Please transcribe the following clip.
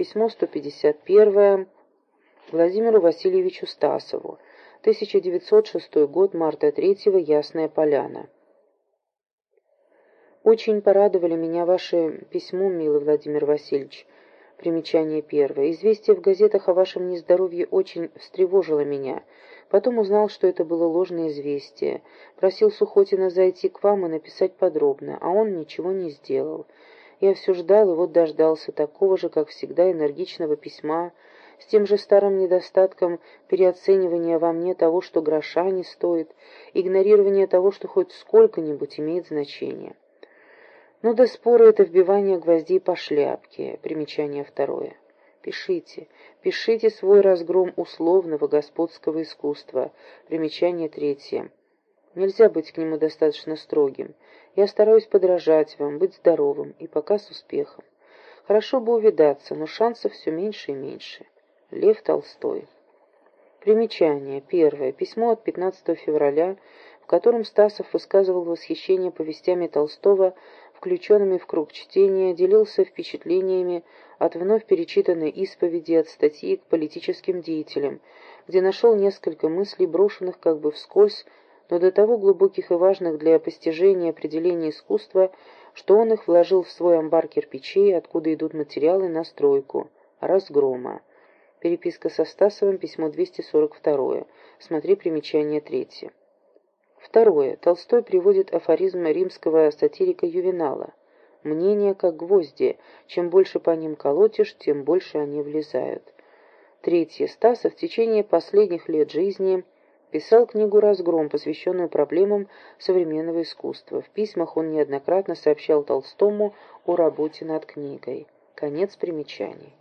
Письмо 151 Владимиру Васильевичу Стасову. 1906 год, марта 3 Ясная Поляна. Очень порадовали меня ваше письмо, милый Владимир Васильевич. Примечание первое. Известие в газетах о вашем нездоровье очень встревожило меня. Потом узнал, что это было ложное известие. Просил Сухотина зайти к вам и написать подробно, а он ничего не сделал. Я все ждал и вот дождался такого же, как всегда, энергичного письма, с тем же старым недостатком переоценивания во мне того, что гроша не стоит, игнорирования того, что хоть сколько-нибудь имеет значение. Ну да споры — это вбивание гвоздей по шляпке. Примечание второе. Пишите, пишите свой разгром условного господского искусства. Примечание третье. Нельзя быть к нему достаточно строгим. Я стараюсь подражать вам, быть здоровым, и пока с успехом. Хорошо бы увидаться, но шансов все меньше и меньше. Лев Толстой. Примечание. Первое. Письмо от 15 февраля, в котором Стасов высказывал восхищение повестями Толстого включенными в круг чтения, делился впечатлениями от вновь перечитанной исповеди от статьи к политическим деятелям, где нашел несколько мыслей, брошенных как бы вскользь, но до того глубоких и важных для постижения определения искусства, что он их вложил в свой амбар кирпичей, откуда идут материалы на стройку. Разгрома. Переписка со Стасовым, письмо 242. Смотри примечание третье. Второе. Толстой приводит афоризм римского сатирика Ювенала. Мнения как гвозди. Чем больше по ним колотишь, тем больше они влезают. Третье. Стасов в течение последних лет жизни писал книгу «Разгром», посвященную проблемам современного искусства. В письмах он неоднократно сообщал Толстому о работе над книгой. Конец примечаний.